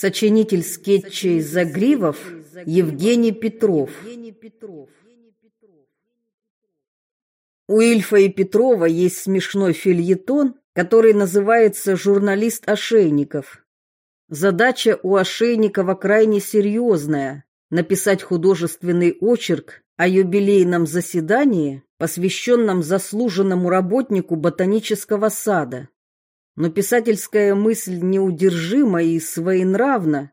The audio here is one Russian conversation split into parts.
Сочинитель скетчей «Загривов» Евгений Петров. У Ильфа и Петрова есть смешной фильетон, который называется «Журналист ошейников». Задача у Ошейникова крайне серьезная – написать художественный очерк о юбилейном заседании, посвященном заслуженному работнику ботанического сада но писательская мысль неудержима и своенравна.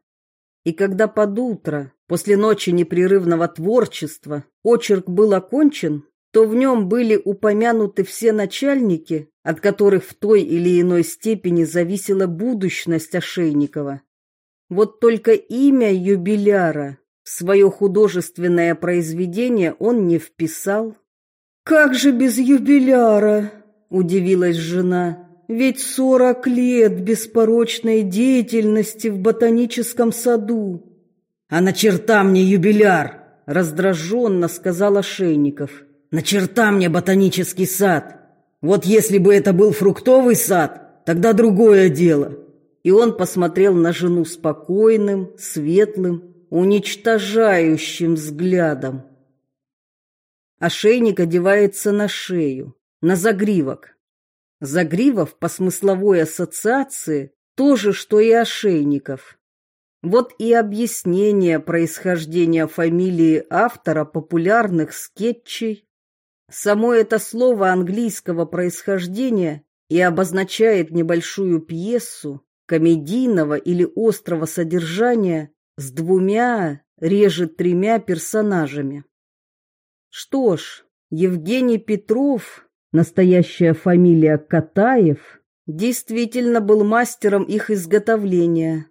И когда под утро, после ночи непрерывного творчества, очерк был окончен, то в нем были упомянуты все начальники, от которых в той или иной степени зависела будущность Ошейникова. Вот только имя юбиляра в свое художественное произведение он не вписал. «Как же без юбиляра?» – удивилась жена. Ведь сорок лет беспорочной деятельности в ботаническом саду. А на черта мне юбиляр, раздраженно сказал Ошейников. На черта мне ботанический сад. Вот если бы это был фруктовый сад, тогда другое дело. И он посмотрел на жену спокойным, светлым, уничтожающим взглядом. Ошейник одевается на шею, на загривок. Загривов по смысловой ассоциации то же, что и ошейников. Вот и объяснение происхождения фамилии автора популярных скетчей. Само это слово английского происхождения и обозначает небольшую пьесу комедийного или острого содержания с двумя, реже тремя персонажами. Что ж, Евгений Петров настоящая фамилия Катаев, действительно был мастером их изготовления.